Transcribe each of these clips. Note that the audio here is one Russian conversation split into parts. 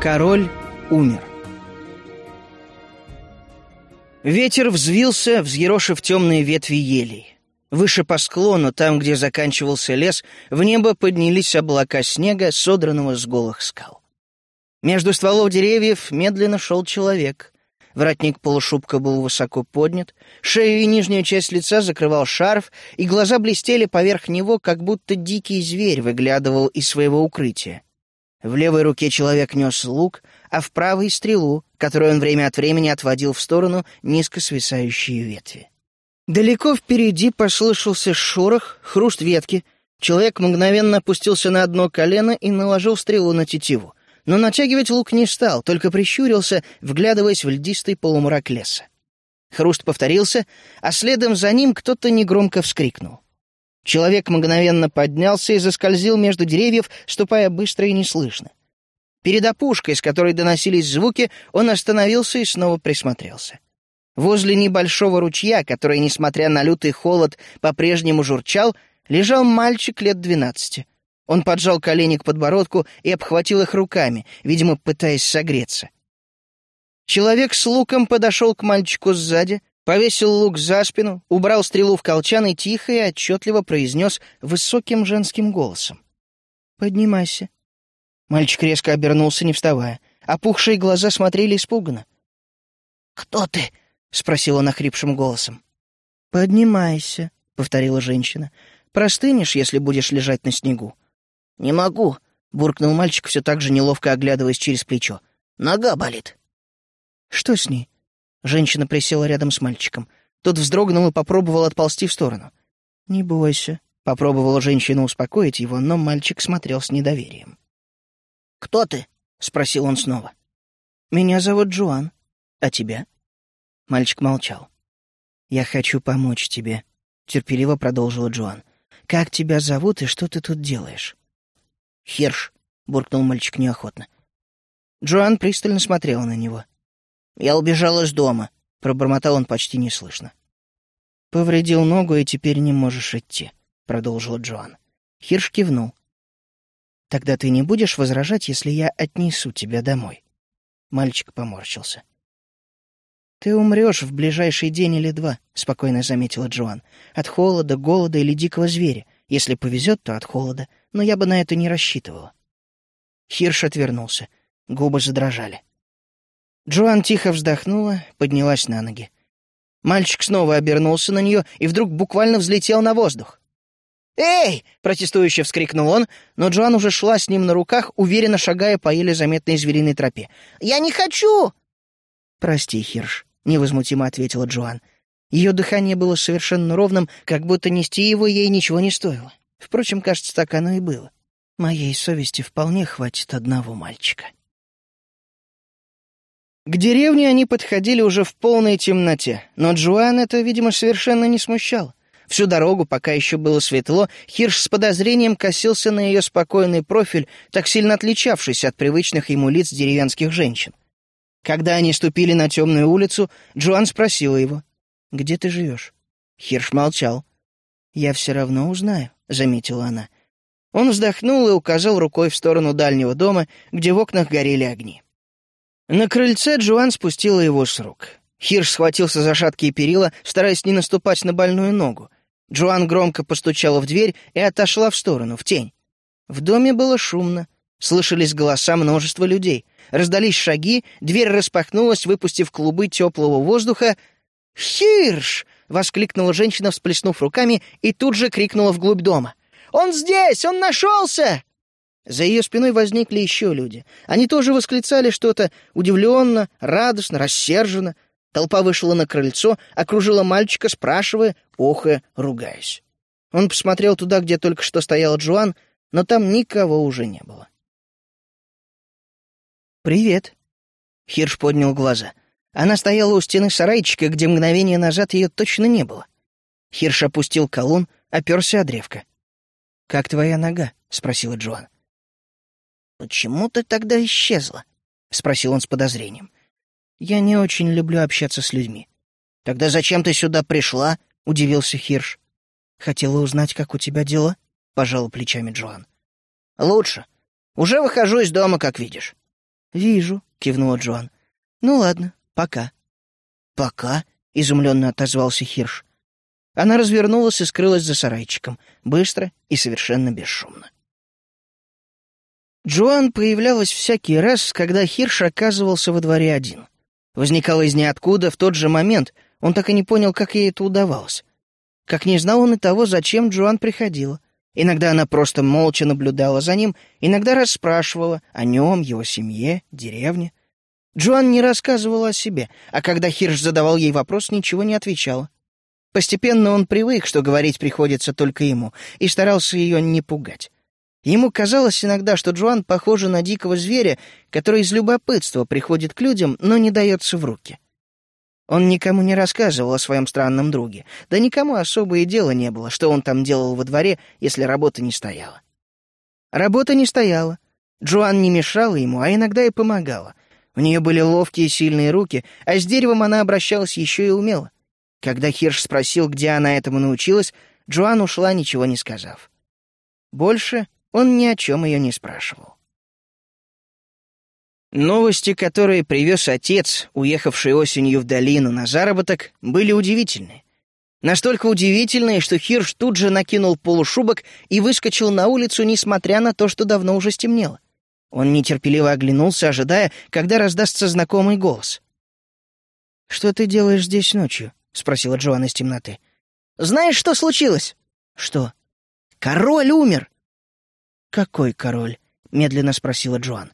Король умер. Ветер взвился, взъерошив темные ветви елей. Выше по склону, там, где заканчивался лес, в небо поднялись облака снега, содранного с голых скал. Между стволов деревьев медленно шел человек. Воротник полушубка был высоко поднят, шею и нижнюю часть лица закрывал шарф, и глаза блестели поверх него, как будто дикий зверь выглядывал из своего укрытия. В левой руке человек нес лук, а в правой — стрелу, которую он время от времени отводил в сторону низко свисающие ветви. Далеко впереди послышался шорох, хруст ветки. Человек мгновенно опустился на одно колено и наложил стрелу на тетиву. Но натягивать лук не стал, только прищурился, вглядываясь в льдистый полумрак леса. Хруст повторился, а следом за ним кто-то негромко вскрикнул. Человек мгновенно поднялся и заскользил между деревьев, ступая быстро и неслышно. Перед опушкой, с которой доносились звуки, он остановился и снова присмотрелся. Возле небольшого ручья, который, несмотря на лютый холод, по-прежнему журчал, лежал мальчик лет двенадцати. Он поджал колени к подбородку и обхватил их руками, видимо, пытаясь согреться. Человек с луком подошел к мальчику сзади, повесил лук за спину, убрал стрелу в колчан и тихо и отчетливо произнес высоким женским голосом. «Поднимайся». Мальчик резко обернулся, не вставая. Опухшие глаза смотрели испуганно. «Кто ты?» — спросил он охрипшим голосом. «Поднимайся», — повторила женщина. «Простынешь, если будешь лежать на снегу». «Не могу», — буркнул мальчик, все так же неловко оглядываясь через плечо. «Нога болит». «Что с ней?» Женщина присела рядом с мальчиком. Тот вздрогнул и попробовал отползти в сторону. «Не бойся», — попробовала женщина успокоить его, но мальчик смотрел с недоверием. «Кто ты?» — спросил он снова. «Меня зовут Джоан. А тебя?» Мальчик молчал. «Я хочу помочь тебе», — терпеливо продолжила Джоан. «Как тебя зовут и что ты тут делаешь?» «Херш», — буркнул мальчик неохотно. Джоан пристально смотрела на него. «Я убежал из дома», — пробормотал он почти неслышно. «Повредил ногу и теперь не можешь идти», — продолжила Джоан. Хирш кивнул. «Тогда ты не будешь возражать, если я отнесу тебя домой?» Мальчик поморщился. «Ты умрешь в ближайший день или два», — спокойно заметила Джоан. «От холода, голода или дикого зверя. Если повезет, то от холода. Но я бы на это не рассчитывала». Хирш отвернулся. Губы задрожали. Джоан тихо вздохнула, поднялась на ноги. Мальчик снова обернулся на нее и вдруг буквально взлетел на воздух. «Эй!» — протестующе вскрикнул он, но Джоан уже шла с ним на руках, уверенно шагая по еле заметной звериной тропе. «Я не хочу!» «Прости, Хирш», — невозмутимо ответила Джоан. Ее дыхание было совершенно ровным, как будто нести его ей ничего не стоило. Впрочем, кажется, так оно и было. Моей совести вполне хватит одного мальчика. К деревне они подходили уже в полной темноте, но Джоан это, видимо, совершенно не смущало. Всю дорогу, пока еще было светло, Хирш с подозрением косился на ее спокойный профиль, так сильно отличавшийся от привычных ему лиц деревенских женщин. Когда они ступили на темную улицу, Джоан спросила его, «Где ты живешь?» Хирш молчал. «Я все равно узнаю», — заметила она. Он вздохнул и указал рукой в сторону дальнего дома, где в окнах горели огни. На крыльце Джоан спустила его с рук. Хирш схватился за шаткие перила, стараясь не наступать на больную ногу. Джоан громко постучала в дверь и отошла в сторону, в тень. В доме было шумно. Слышались голоса множества людей. Раздались шаги, дверь распахнулась, выпустив клубы теплого воздуха. «Хирш!» — воскликнула женщина, всплеснув руками, и тут же крикнула вглубь дома. «Он здесь! Он нашелся!» За ее спиной возникли еще люди. Они тоже восклицали что-то удивленно, радостно, рассерженно. Толпа вышла на крыльцо, окружила мальчика, спрашивая, охая, ругаясь. Он посмотрел туда, где только что стоял Джоан, но там никого уже не было. «Привет!» Хирш поднял глаза. Она стояла у стены сарайчика, где мгновение назад ее точно не было. Хирш опустил колонн, оперся о древко. «Как твоя нога?» — спросила Джоан. «Почему ты тогда исчезла?» — спросил он с подозрением. «Я не очень люблю общаться с людьми». «Тогда зачем ты сюда пришла?» — удивился Хирш. «Хотела узнать, как у тебя дела?» — пожала плечами Джоан. «Лучше. Уже выхожу из дома, как видишь». «Вижу», — кивнула Джоан. «Ну ладно, пока». «Пока?» — изумленно отозвался Хирш. Она развернулась и скрылась за сарайчиком, быстро и совершенно бесшумно. Джоан появлялась всякий раз, когда Хирш оказывался во дворе один. Возникала из ниоткуда в тот же момент, он так и не понял, как ей это удавалось. Как не знал он и того, зачем Джоан приходила. Иногда она просто молча наблюдала за ним, иногда расспрашивала о нем, его семье, деревне. Джоан не рассказывала о себе, а когда Хирш задавал ей вопрос, ничего не отвечала. Постепенно он привык, что говорить приходится только ему, и старался ее не пугать. Ему казалось иногда, что Джоан похожа на дикого зверя, который из любопытства приходит к людям, но не дается в руки. Он никому не рассказывал о своем странном друге, да никому особо и дела не было, что он там делал во дворе, если работа не стояла. Работа не стояла. Джоан не мешала ему, а иногда и помогала. У нее были ловкие сильные руки, а с деревом она обращалась еще и умело. Когда Хирш спросил, где она этому научилась, Джоан ушла, ничего не сказав. Больше он ни о чем ее не спрашивал. Новости, которые привез отец, уехавший осенью в долину на заработок, были удивительны. Настолько удивительные, что Хирш тут же накинул полушубок и выскочил на улицу, несмотря на то, что давно уже стемнело. Он нетерпеливо оглянулся, ожидая, когда раздастся знакомый голос. «Что ты делаешь здесь ночью?» — спросила Джоан из темноты. «Знаешь, что случилось?» «Что?» «Король умер!» «Какой король?» — медленно спросила Джоан.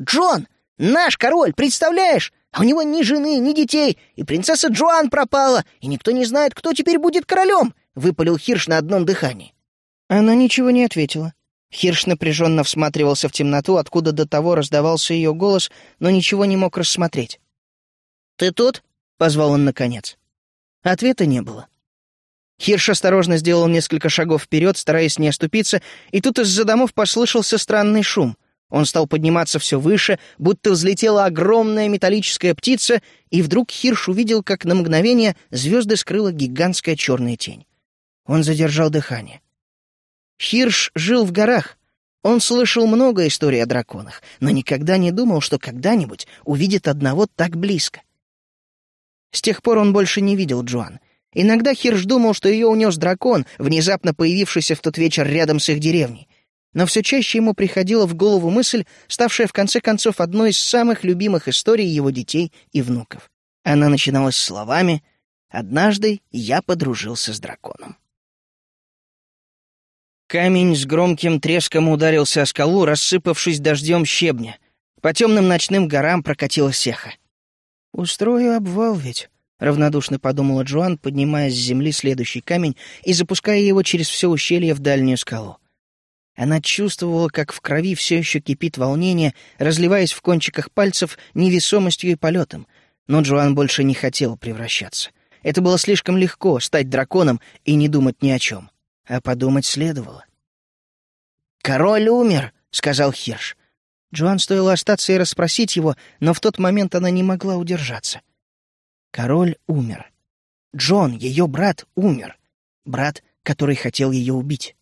«Джон! Наш король, представляешь? А у него ни жены, ни детей, и принцесса Джоан пропала, и никто не знает, кто теперь будет королем!» — выпалил Хирш на одном дыхании. Она ничего не ответила. Хирш напряженно всматривался в темноту, откуда до того раздавался ее голос, но ничего не мог рассмотреть. «Ты тут?» — позвал он наконец. Ответа не было. Хирш осторожно сделал несколько шагов вперед, стараясь не оступиться, и тут из-за домов послышался странный шум. Он стал подниматься все выше, будто взлетела огромная металлическая птица, и вдруг Хирш увидел, как на мгновение звезды скрыла гигантская черная тень. Он задержал дыхание. Хирш жил в горах. Он слышал много историй о драконах, но никогда не думал, что когда-нибудь увидит одного так близко. С тех пор он больше не видел Джоан. Иногда Хирш думал, что ее унес дракон, внезапно появившийся в тот вечер рядом с их деревней но все чаще ему приходила в голову мысль, ставшая в конце концов одной из самых любимых историй его детей и внуков. Она начиналась словами «Однажды я подружился с драконом». Камень с громким треском ударился о скалу, рассыпавшись дождем щебня. По темным ночным горам прокатилась сеха. «Устрою обвал ведь», — равнодушно подумала Джоан, поднимая с земли следующий камень и запуская его через все ущелье в дальнюю скалу. Она чувствовала, как в крови все еще кипит волнение, разливаясь в кончиках пальцев невесомостью и полетом. Но Джоан больше не хотела превращаться. Это было слишком легко — стать драконом и не думать ни о чем. А подумать следовало. «Король умер», — сказал Хирш. Джоан стоило остаться и расспросить его, но в тот момент она не могла удержаться. Король умер. Джон, ее брат, умер. Брат, который хотел ее убить.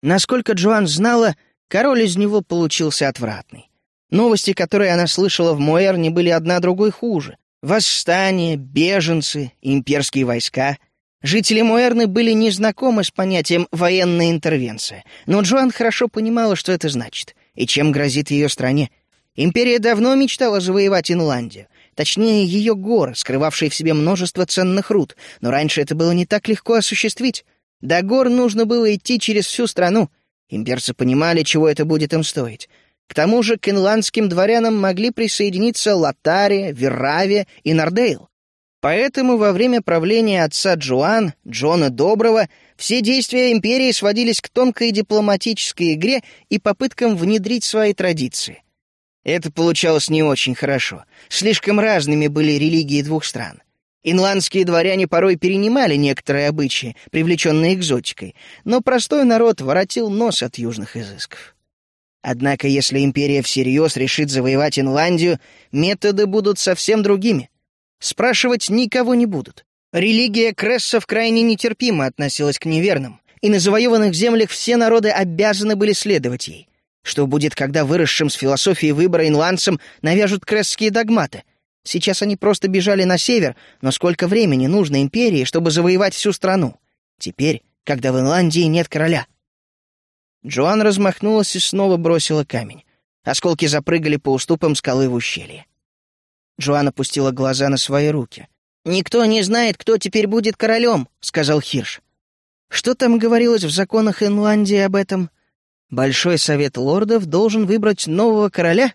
Насколько Джоан знала, король из него получился отвратный. Новости, которые она слышала в Моэрне, были одна другой хуже. Восстания, беженцы, имперские войска. Жители Моэрны были незнакомы с понятием «военная интервенция», но Джоан хорошо понимала, что это значит и чем грозит ее стране. Империя давно мечтала завоевать Инландию, точнее, ее горы, скрывавшие в себе множество ценных руд, но раньше это было не так легко осуществить. До гор нужно было идти через всю страну. Имперцы понимали, чего это будет им стоить. К тому же к инландским дворянам могли присоединиться Латария, Веравия и Нордейл. Поэтому во время правления отца Джоан, Джона Доброго, все действия империи сводились к тонкой дипломатической игре и попыткам внедрить свои традиции. Это получалось не очень хорошо. Слишком разными были религии двух стран. Инландские дворяне порой перенимали некоторые обычаи, привлеченные экзотикой, но простой народ воротил нос от южных изысков. Однако, если империя всерьез решит завоевать Инландию, методы будут совсем другими. Спрашивать никого не будут. Религия Крессов крайне нетерпимо относилась к неверным, и на завоеванных землях все народы обязаны были следовать ей. Что будет, когда выросшим с философией выбора инландцам навяжут крестские догматы? Сейчас они просто бежали на север, но сколько времени нужно империи, чтобы завоевать всю страну? Теперь, когда в Инландии нет короля. Джоан размахнулась и снова бросила камень. Осколки запрыгали по уступам скалы в ущелье. Джоан опустила глаза на свои руки. «Никто не знает, кто теперь будет королем», — сказал Хирш. «Что там говорилось в законах Инландии об этом? Большой совет лордов должен выбрать нового короля?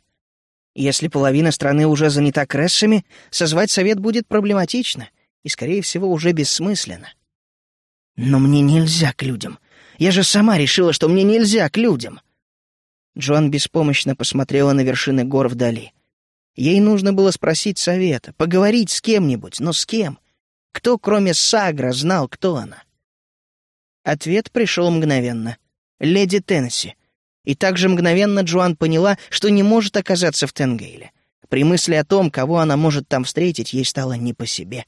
Если половина страны уже занята крессами, созвать совет будет проблематично и, скорее всего, уже бессмысленно. Но мне нельзя к людям. Я же сама решила, что мне нельзя к людям. Джоан беспомощно посмотрела на вершины гор вдали. Ей нужно было спросить совета, поговорить с кем-нибудь, но с кем? Кто, кроме Сагра, знал, кто она? Ответ пришел мгновенно. Леди Теннесси. И также мгновенно Джоан поняла, что не может оказаться в Тенгейле. При мысли о том, кого она может там встретить, ей стало не по себе.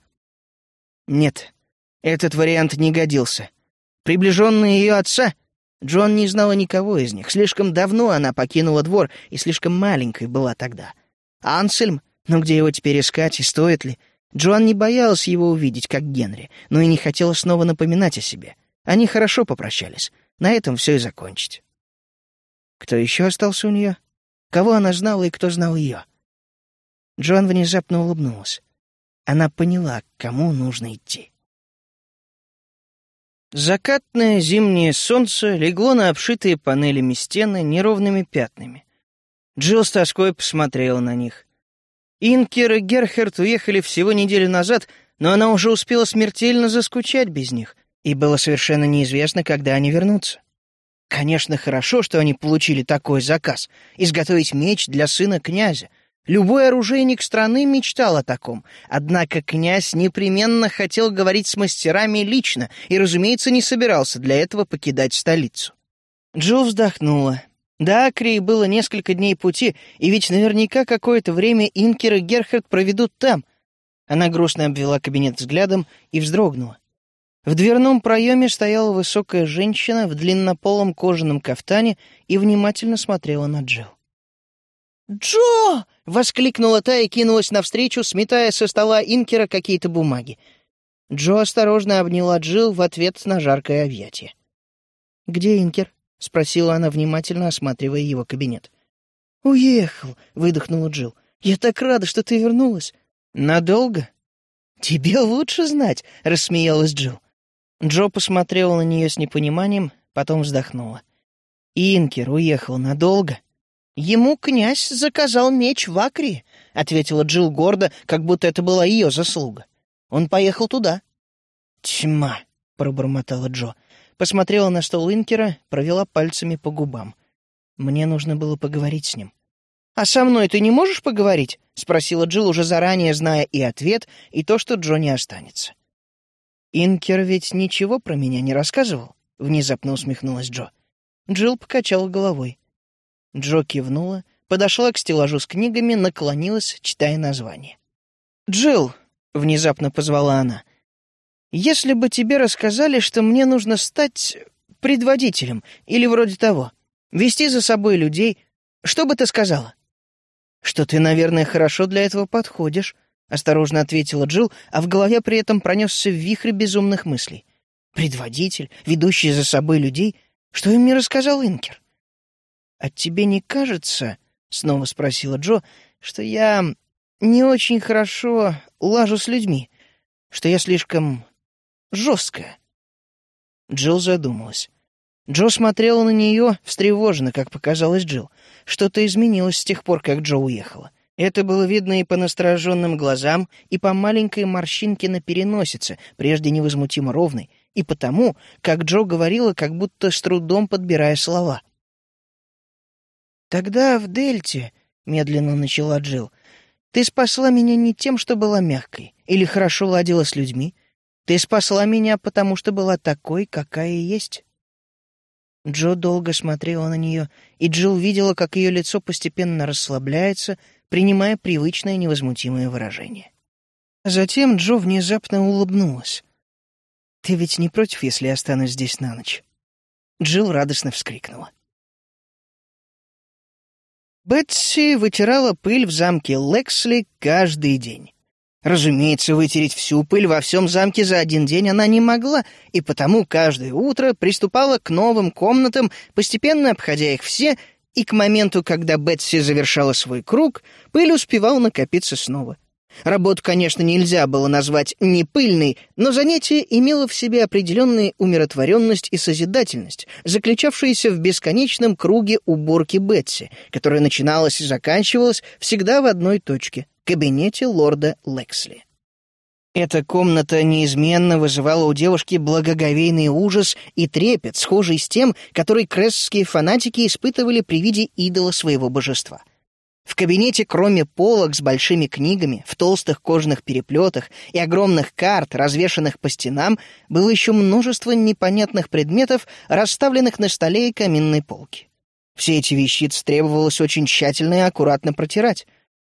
Нет, этот вариант не годился. Приближенные ее отца Джон не знала никого из них. Слишком давно она покинула двор и слишком маленькой была тогда. Ансельм? Ну где его теперь искать и стоит ли? Джоан не боялась его увидеть, как Генри, но и не хотела снова напоминать о себе. Они хорошо попрощались. На этом все и закончить. Кто еще остался у нее? Кого она знала и кто знал ее? Джоан внезапно улыбнулась. Она поняла, к кому нужно идти. Закатное зимнее солнце легло на обшитые панелями стены неровными пятнами. Джилл с тоской посмотрела на них. Инкер и Герхард уехали всего неделю назад, но она уже успела смертельно заскучать без них, и было совершенно неизвестно, когда они вернутся. Конечно, хорошо, что они получили такой заказ — изготовить меч для сына князя — Любой оружейник страны мечтал о таком, однако князь непременно хотел говорить с мастерами лично и, разумеется, не собирался для этого покидать столицу. Джилл вздохнула. До Акрии было несколько дней пути, и ведь наверняка какое-то время Инкер и Герхард проведут там. Она грустно обвела кабинет взглядом и вздрогнула. В дверном проеме стояла высокая женщина в длиннополом кожаном кафтане и внимательно смотрела на Джилл. «Джо!» — воскликнула та и кинулась навстречу, сметая со стола Инкера какие-то бумаги. Джо осторожно обняла Джилл в ответ на жаркое объятие. «Где Инкер?» — спросила она, внимательно осматривая его кабинет. «Уехал», — выдохнула Джилл. «Я так рада, что ты вернулась». «Надолго?» «Тебе лучше знать», — рассмеялась Джилл. Джо посмотрела на нее с непониманием, потом вздохнула. «Инкер уехал надолго?» «Ему князь заказал меч в Акре», — ответила Джилл гордо, как будто это была ее заслуга. «Он поехал туда». «Тьма», — пробормотала Джо. Посмотрела на стол Инкера, провела пальцами по губам. Мне нужно было поговорить с ним. «А со мной ты не можешь поговорить?» — спросила Джилл, уже заранее зная и ответ, и то, что Джо не останется. «Инкер ведь ничего про меня не рассказывал?» — внезапно усмехнулась Джо. Джилл покачала головой. Джо кивнула, подошла к стеллажу с книгами, наклонилась, читая название. «Джилл», — внезапно позвала она, — «если бы тебе рассказали, что мне нужно стать предводителем или вроде того, вести за собой людей, что бы ты сказала?» «Что ты, наверное, хорошо для этого подходишь», — осторожно ответила Джилл, а в голове при этом пронесся вихрь безумных мыслей. «Предводитель, ведущий за собой людей, что им не рассказал Инкер?» «А тебе не кажется, — снова спросила Джо, — что я не очень хорошо лажу с людьми, что я слишком жесткая?» Джилл задумалась. Джо смотрела на нее встревоженно, как показалось Джилл. Что-то изменилось с тех пор, как Джо уехала. Это было видно и по настороженным глазам, и по маленькой морщинке на переносице, прежде невозмутимо ровной, и потому, как Джо говорила, как будто с трудом подбирая слова. «Тогда в Дельте», — медленно начала Джилл, — «ты спасла меня не тем, что была мягкой или хорошо ладила с людьми. Ты спасла меня, потому что была такой, какая есть». Джо долго смотрела на нее, и Джилл видела, как ее лицо постепенно расслабляется, принимая привычное невозмутимое выражение. Затем Джо внезапно улыбнулась. «Ты ведь не против, если останусь здесь на ночь?» Джилл радостно вскрикнула. Бетси вытирала пыль в замке Лексли каждый день. Разумеется, вытереть всю пыль во всем замке за один день она не могла, и потому каждое утро приступала к новым комнатам, постепенно обходя их все, и к моменту, когда Бетси завершала свой круг, пыль успевала накопиться снова. Работу, конечно, нельзя было назвать не пыльной, но занятие имело в себе определенную умиротворенность и созидательность, заключавшиеся в бесконечном круге уборки Бетси, которая начиналась и заканчивалась всегда в одной точке — кабинете лорда Лексли. Эта комната неизменно вызывала у девушки благоговейный ужас и трепет, схожий с тем, который крессские фанатики испытывали при виде идола своего божества — в кабинете, кроме полок с большими книгами, в толстых кожаных переплетах и огромных карт, развешанных по стенам, было еще множество непонятных предметов, расставленных на столе и каминной полке. Все эти вещицы требовалось очень тщательно и аккуратно протирать.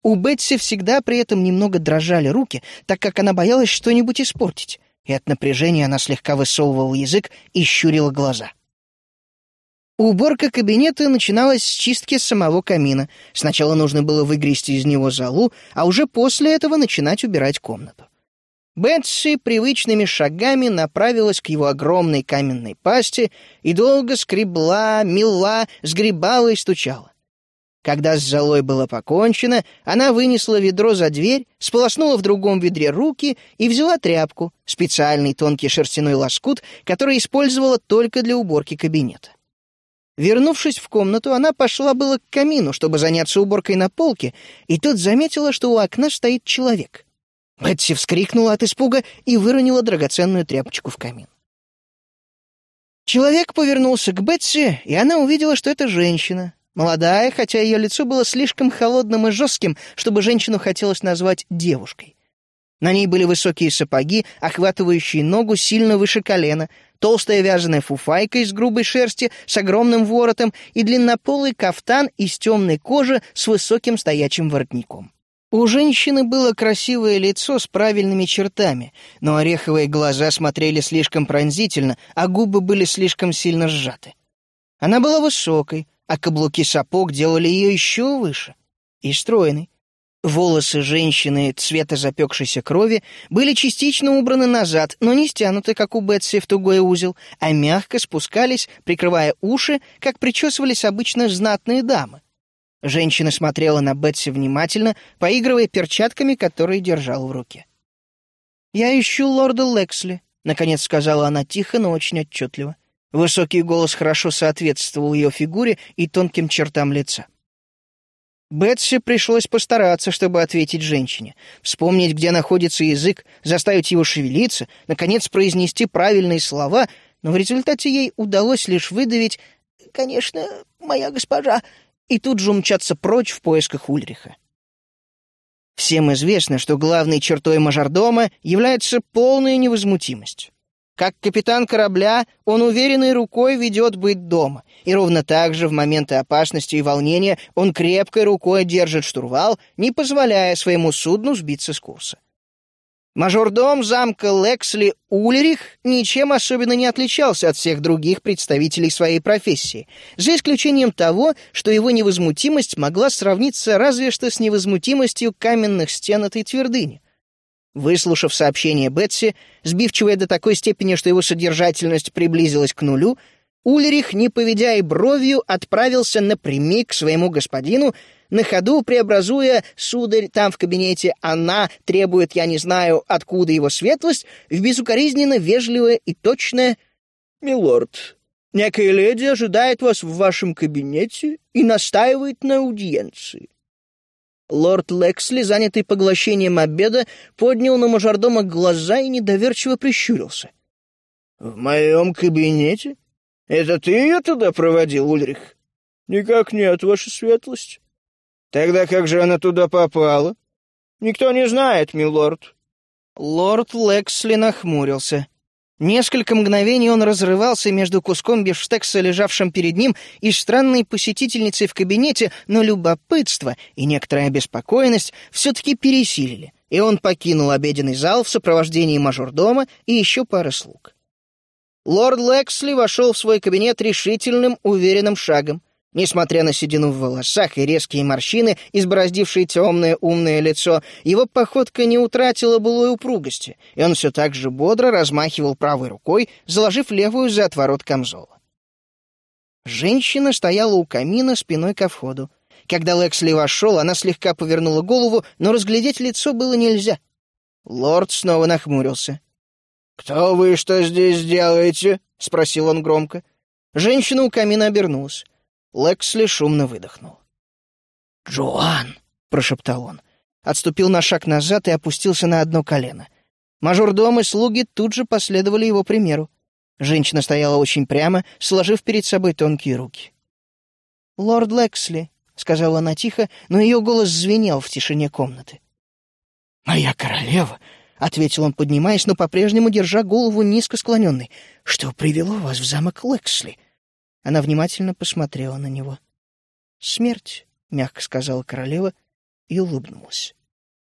У Бетси всегда при этом немного дрожали руки, так как она боялась что-нибудь испортить, и от напряжения она слегка высовывала язык и щурила глаза. — Уборка кабинета начиналась с чистки самого камина. Сначала нужно было выгрести из него залу, а уже после этого начинать убирать комнату. Бетси привычными шагами направилась к его огромной каменной пасти и долго скребла, мела, сгребала и стучала. Когда с золой было покончено, она вынесла ведро за дверь, сполоснула в другом ведре руки и взяла тряпку, специальный тонкий шерстяной лоскут, который использовала только для уборки кабинета. Вернувшись в комнату, она пошла было к камину, чтобы заняться уборкой на полке, и тут заметила, что у окна стоит человек. Бетси вскрикнула от испуга и выронила драгоценную тряпочку в камин. Человек повернулся к Бетси, и она увидела, что это женщина. Молодая, хотя ее лицо было слишком холодным и жестким, чтобы женщину хотелось назвать девушкой. На ней были высокие сапоги, охватывающие ногу сильно выше колена, толстая вязаная фуфайка из грубой шерсти с огромным воротом и длиннополый кафтан из темной кожи с высоким стоячим воротником. У женщины было красивое лицо с правильными чертами, но ореховые глаза смотрели слишком пронзительно, а губы были слишком сильно сжаты. Она была высокой, а каблуки сапог делали ее еще выше и стройной. Волосы женщины цвета запекшейся крови были частично убраны назад, но не стянуты, как у Бетси, в тугой узел, а мягко спускались, прикрывая уши, как причесывались обычно знатные дамы. Женщина смотрела на Бетси внимательно, поигрывая перчатками, которые держала в руке. «Я ищу лорда Лексли», — наконец сказала она тихо, но очень отчетливо. Высокий голос хорошо соответствовал ее фигуре и тонким чертам лица. Бетси пришлось постараться, чтобы ответить женщине, вспомнить, где находится язык, заставить его шевелиться, наконец произнести правильные слова, но в результате ей удалось лишь выдавить «Конечно, моя госпожа», и тут же умчаться прочь в поисках Ульриха. Всем известно, что главной чертой мажордома является полная невозмутимость. Как капитан корабля, он уверенной рукой ведет быть дома, и ровно так же в моменты опасности и волнения он крепкой рукой держит штурвал, не позволяя своему судну сбиться с курса. Мажордом замка Лексли Ульрих ничем особенно не отличался от всех других представителей своей профессии, за исключением того, что его невозмутимость могла сравниться разве что с невозмутимостью каменных стен этой твердыни. Выслушав сообщение Бетси, сбивчивое до такой степени, что его содержательность приблизилась к нулю, Ульрих, не поведя и бровью, отправился напрямик к своему господину, на ходу преобразуя, сударь, там в кабинете она требует, я не знаю, откуда его светлость, в безукоризненно вежливое и точное «Милорд, некая леди ожидает вас в вашем кабинете и настаивает на аудиенции. Лорд Лексли, занятый поглощением обеда, поднял на мажордома глаза и недоверчиво прищурился. — В моем кабинете? Это ты ее туда проводил, Ульрих? — Никак нет, ваша светлость. — Тогда как же она туда попала? — Никто не знает, милорд. Лорд Лексли нахмурился. Несколько мгновений он разрывался между куском бифштекса, лежавшим перед ним, и странной посетительницей в кабинете, но любопытство и некоторая обеспокоенность все-таки пересилили, и он покинул обеденный зал в сопровождении мажордома и еще пары слуг. Лорд Лексли вошел в свой кабинет решительным, уверенным шагом. Несмотря на седину в волосах и резкие морщины, избороздившие темное умное лицо, его походка не утратила былой упругости, и он все так же бодро размахивал правой рукой, заложив левую за отворот камзола. Женщина стояла у камина спиной ко входу. Когда Лексли вошел, она слегка повернула голову, но разглядеть лицо было нельзя. Лорд снова нахмурился. «Кто вы что здесь делаете?» — спросил он громко. Женщина у камина обернулась. Лексли шумно выдохнул. «Джоан!» — прошептал он. Отступил на шаг назад и опустился на одно колено. Мажордом и слуги тут же последовали его примеру. Женщина стояла очень прямо, сложив перед собой тонкие руки. «Лорд Лексли», — сказала она тихо, но ее голос звенел в тишине комнаты. «Моя королева», — ответил он, поднимаясь, но по-прежнему держа голову низко склоненной. «Что привело вас в замок Лексли?» Она внимательно посмотрела на него. «Смерть», — мягко сказала королева и улыбнулась.